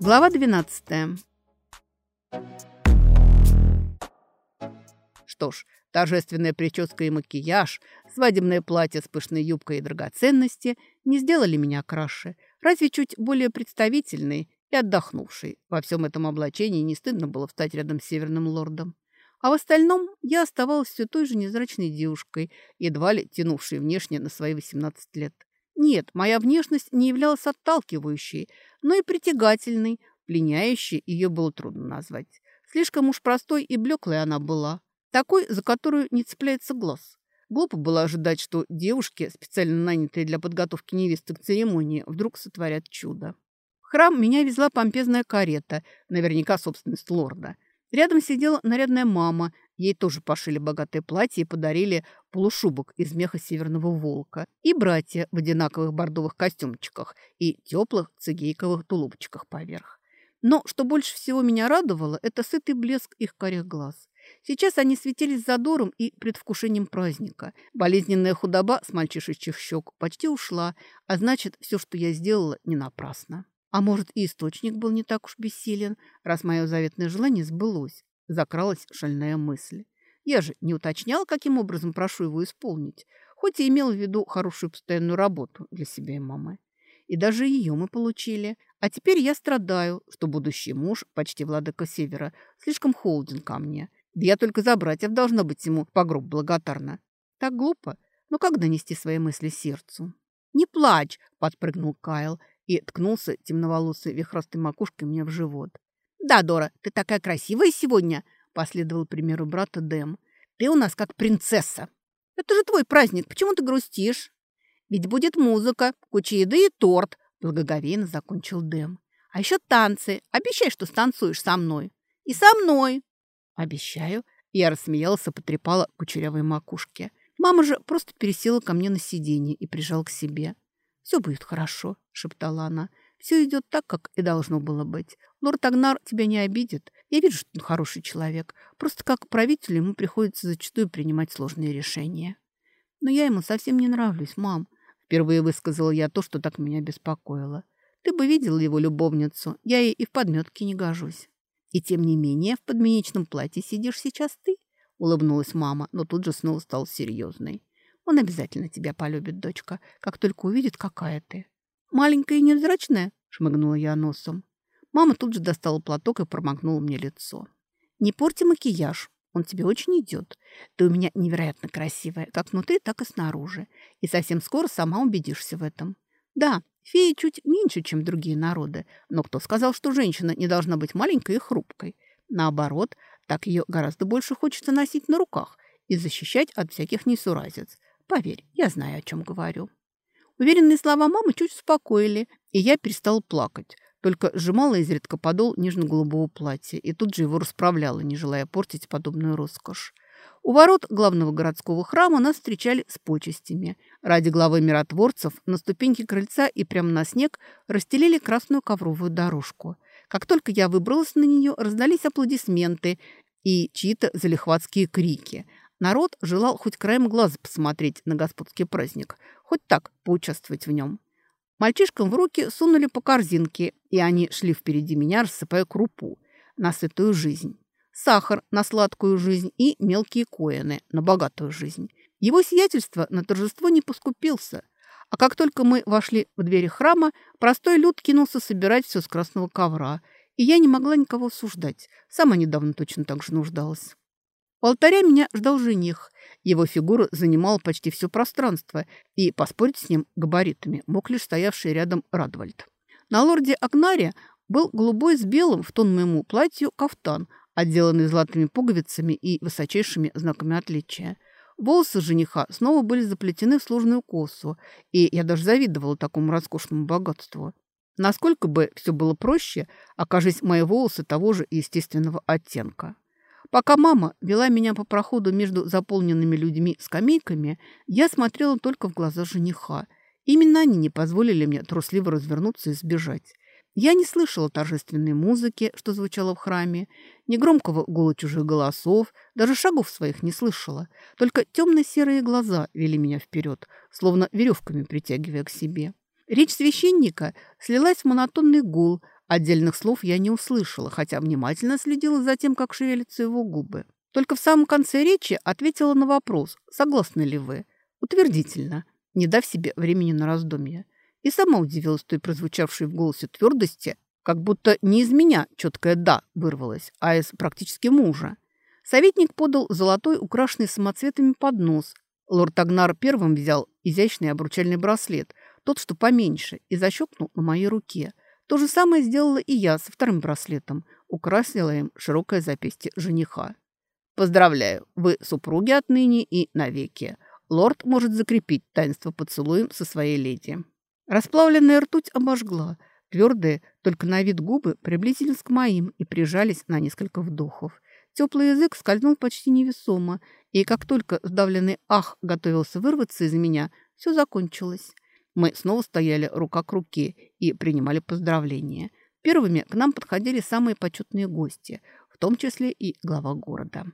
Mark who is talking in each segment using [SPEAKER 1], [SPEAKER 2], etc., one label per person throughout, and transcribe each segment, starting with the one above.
[SPEAKER 1] Глава 12. Что ж, торжественная прическа и макияж, свадебное платье с пышной юбкой и драгоценности не сделали меня краше, разве чуть более представительной и отдохнувшей. Во всем этом облачении не стыдно было встать рядом с северным лордом. А в остальном я оставалась все той же незрачной девушкой, едва ли тянувшей внешне на свои 18 лет. Нет, моя внешность не являлась отталкивающей, но и притягательной, пленяющей ее было трудно назвать. Слишком уж простой и блеклой она была, такой, за которую не цепляется глаз. Глупо было ожидать, что девушки, специально нанятые для подготовки невесты к церемонии, вдруг сотворят чудо. В храм меня везла помпезная карета, наверняка собственность лорда – Рядом сидела нарядная мама. Ей тоже пошили богатое платье и подарили полушубок из меха северного волка. И братья в одинаковых бордовых костюмчиках и теплых цигейковых тулупчиках поверх. Но что больше всего меня радовало, это сытый блеск их карих глаз. Сейчас они светились задором и предвкушением праздника. Болезненная худоба с мальчишечьих щек почти ушла, а значит, все, что я сделала, не напрасно. А может, и источник был не так уж бессилен, раз мое заветное желание сбылось. Закралась шальная мысль. Я же не уточнял, каким образом прошу его исполнить, хоть и имел в виду хорошую постоянную работу для себя и мамы. И даже ее мы получили. А теперь я страдаю, что будущий муж, почти владыка Севера, слишком холоден ко мне. Да я только за братьев должна быть ему по гроб благодарна. Так глупо, но как донести свои мысли сердцу? «Не плачь!» – подпрыгнул Кайл и ткнулся темноволосой вихростой макушкой мне в живот. «Да, Дора, ты такая красивая сегодня!» – последовал примеру брата Дэм. «Ты у нас как принцесса!» «Это же твой праздник, почему ты грустишь?» «Ведь будет музыка, куча еды и торт!» – благоговейно закончил Дэм. «А еще танцы. Обещай, что станцуешь со мной!» «И со мной!» «Обещаю!» Я рассмеялся, потрепала кучерявой макушке. Мама же просто пересела ко мне на сиденье и прижал к себе. «Все будет хорошо», — шептала она. «Все идет так, как и должно было быть. Лорд Агнар тебя не обидит. Я вижу, что он хороший человек. Просто как правителю ему приходится зачастую принимать сложные решения». «Но я ему совсем не нравлюсь, мам», — впервые высказала я то, что так меня беспокоило. «Ты бы видела его любовницу. Я ей и в подметке не гожусь». «И тем не менее в подменечном платье сидишь сейчас ты», — улыбнулась мама, но тут же снова стала серьезной. Он обязательно тебя полюбит, дочка, как только увидит, какая ты. Маленькая и невзрачная, шмыгнула я носом. Мама тут же достала платок и промокнула мне лицо. Не порти макияж, он тебе очень идет. Ты у меня невероятно красивая, как внутри, так и снаружи. И совсем скоро сама убедишься в этом. Да, феи чуть меньше, чем другие народы, но кто сказал, что женщина не должна быть маленькой и хрупкой? Наоборот, так ее гораздо больше хочется носить на руках и защищать от всяких несуразиц. Поверь, я знаю, о чем говорю». Уверенные слова мамы чуть успокоили, и я перестала плакать, только сжимала изредка подол нежно-голубого платья и тут же его расправляла, не желая портить подобную роскошь. У ворот главного городского храма нас встречали с почестями. Ради главы миротворцев на ступеньке крыльца и прямо на снег расстелили красную ковровую дорожку. Как только я выбралась на нее, раздались аплодисменты и чьи-то залихватские крики – Народ желал хоть краем глаза посмотреть на господский праздник, хоть так поучаствовать в нем. Мальчишкам в руки сунули по корзинке, и они шли впереди меня, рассыпая крупу на сытую жизнь, сахар на сладкую жизнь и мелкие коины на богатую жизнь. Его сиятельство на торжество не поскупился, а как только мы вошли в двери храма, простой люд кинулся собирать все с красного ковра, и я не могла никого осуждать. Сама недавно точно так же нуждалась. У алтаря меня ждал жених. Его фигура занимала почти все пространство, и поспорить с ним габаритами мог лишь стоявший рядом Радвальд. На лорде Агнаре был голубой с белым в тон моему платью кафтан, отделанный золотыми пуговицами и высочайшими знаками отличия. Волосы жениха снова были заплетены в сложную косу, и я даже завидовала такому роскошному богатству. Насколько бы все было проще, окажись мои волосы того же естественного оттенка. Пока мама вела меня по проходу между заполненными людьми скамейками, я смотрела только в глаза жениха. Именно они не позволили мне трусливо развернуться и сбежать. Я не слышала торжественной музыки, что звучало в храме, ни громкого гула чужих голосов, даже шагов своих не слышала. Только темно-серые глаза вели меня вперед, словно веревками притягивая к себе. Речь священника слилась в монотонный гул, Отдельных слов я не услышала, хотя внимательно следила за тем, как шевелятся его губы. Только в самом конце речи ответила на вопрос, согласны ли вы. Утвердительно, не дав себе времени на раздумье. И сама удивилась той прозвучавшей в голосе твердости, как будто не из меня четкое «да» вырвалось, а из практически мужа. Советник подал золотой, украшенный самоцветами поднос. Лорд Агнар первым взял изящный обручальный браслет, тот, что поменьше, и защелкнул на моей руке. То же самое сделала и я со вторым браслетом, украсила им широкое запястье жениха. «Поздравляю, вы супруги отныне и навеки. Лорд может закрепить таинство поцелуем со своей леди». Расплавленная ртуть обожгла. Твердые, только на вид губы приблизились к моим и прижались на несколько вдохов. Теплый язык скользнул почти невесомо, и как только сдавленный ах готовился вырваться из меня, все закончилось. Мы снова стояли рука к руке и принимали поздравления. Первыми к нам подходили самые почетные гости, в том числе и глава города.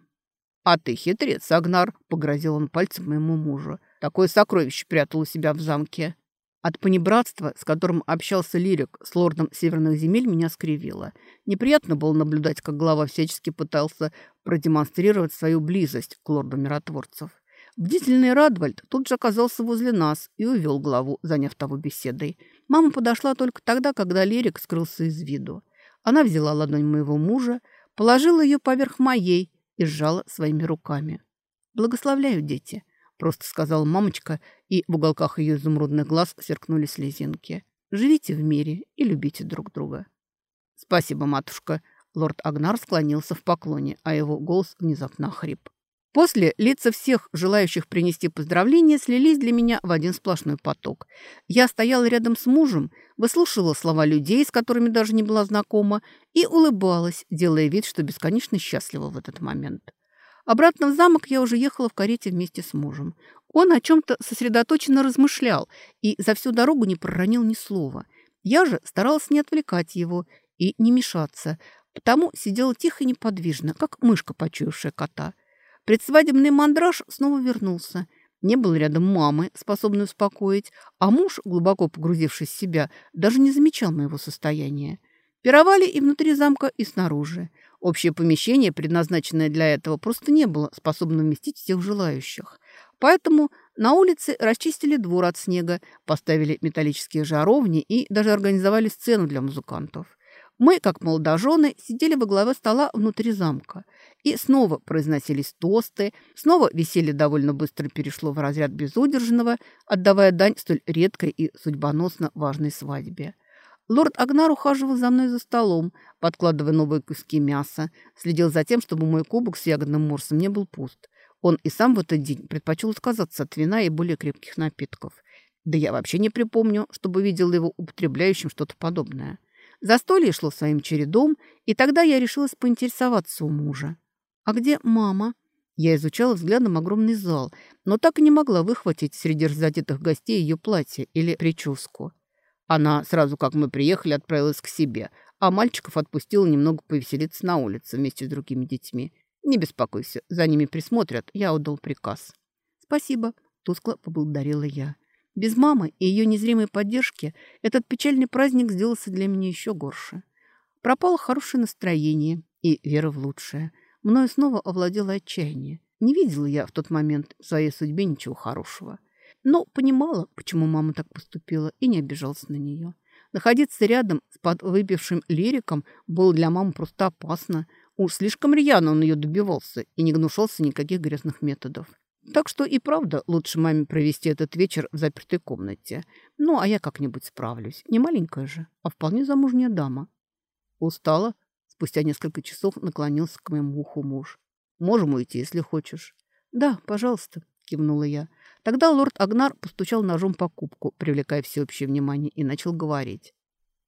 [SPEAKER 1] «А ты хитрец, Агнар!» – погрозил он пальцем моему мужу. «Такое сокровище прятал у себя в замке». От понебратства, с которым общался Лирик с лордом Северных земель, меня скривило. Неприятно было наблюдать, как глава всячески пытался продемонстрировать свою близость к лорду миротворцев. Бдительный Радвальд тут же оказался возле нас и увел главу, заняв того беседой. Мама подошла только тогда, когда Лирик скрылся из виду. Она взяла ладонь моего мужа, положила ее поверх моей и сжала своими руками. «Благословляю, дети!» просто сказала мамочка, и в уголках ее изумрудных глаз сверкнули слезинки. «Живите в мире и любите друг друга». «Спасибо, матушка». Лорд Агнар склонился в поклоне, а его голос внезапно хрип. После лица всех желающих принести поздравления слились для меня в один сплошной поток. Я стояла рядом с мужем, выслушивала слова людей, с которыми даже не была знакома, и улыбалась, делая вид, что бесконечно счастлива в этот момент. Обратно в замок я уже ехала в карете вместе с мужем. Он о чем-то сосредоточенно размышлял и за всю дорогу не проронил ни слова. Я же старалась не отвлекать его и не мешаться, потому сидела тихо и неподвижно, как мышка, почуявшая кота. Предсвадебный мандраж снова вернулся. Не было рядом мамы, способной успокоить, а муж, глубоко погрузившись в себя, даже не замечал моего состояния. Пировали и внутри замка, и снаружи. Общее помещение, предназначенное для этого, просто не было способно вместить всех желающих. Поэтому на улице расчистили двор от снега, поставили металлические жаровни и даже организовали сцену для музыкантов. Мы, как молодожены, сидели во главе стола внутри замка. И снова произносились тосты, снова веселье довольно быстро перешло в разряд безудержного, отдавая дань столь редкой и судьбоносно важной свадьбе. Лорд Агнар ухаживал за мной за столом, подкладывая новые куски мяса, следил за тем, чтобы мой кубок с ягодным морсом не был пуст. Он и сам в этот день предпочел отказаться от вина и более крепких напитков. Да я вообще не припомню, чтобы видел его употребляющим что-то подобное. Застолье шло своим чередом, и тогда я решилась поинтересоваться у мужа. «А где мама?» Я изучала взглядом огромный зал, но так и не могла выхватить среди разодетых гостей ее платье или прическу. Она сразу, как мы приехали, отправилась к себе, а мальчиков отпустила немного повеселиться на улице вместе с другими детьми. Не беспокойся, за ними присмотрят, я отдал приказ. Спасибо, тускло поблагодарила я. Без мамы и ее незримой поддержки этот печальный праздник сделался для меня еще горше. Пропало хорошее настроение и вера в лучшее. Мною снова овладело отчаяние. Не видела я в тот момент в своей судьбе ничего хорошего но понимала, почему мама так поступила, и не обижалась на нее. Находиться рядом с подвыпившим лириком было для мамы просто опасно. Уж слишком рьяно он ее добивался и не гнушался никаких грязных методов. Так что и правда лучше маме провести этот вечер в запертой комнате. Ну, а я как-нибудь справлюсь. Не маленькая же, а вполне замужняя дама. Устала? Спустя несколько часов наклонился к моему уху муж. Можем уйти, если хочешь. Да, пожалуйста, кивнула я. Тогда лорд Агнар постучал ножом по кубку, привлекая всеобщее внимание, и начал говорить.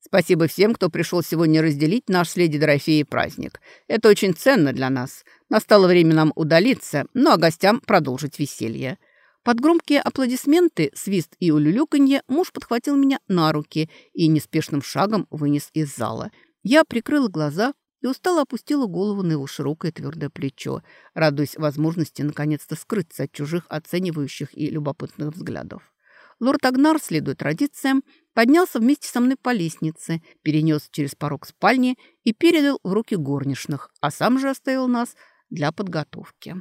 [SPEAKER 1] «Спасибо всем, кто пришел сегодня разделить наш с леди Дорофеей праздник. Это очень ценно для нас. Настало время нам удалиться, ну а гостям продолжить веселье». Под громкие аплодисменты, свист и улюлюканье муж подхватил меня на руки и неспешным шагом вынес из зала. Я прикрыла глаза, и устало опустила голову на его широкое твердое плечо, радуясь возможности наконец-то скрыться от чужих оценивающих и любопытных взглядов. Лорд Агнар, следуя традициям, поднялся вместе со мной по лестнице, перенес через порог спальни и передал в руки горничных, а сам же оставил нас для подготовки.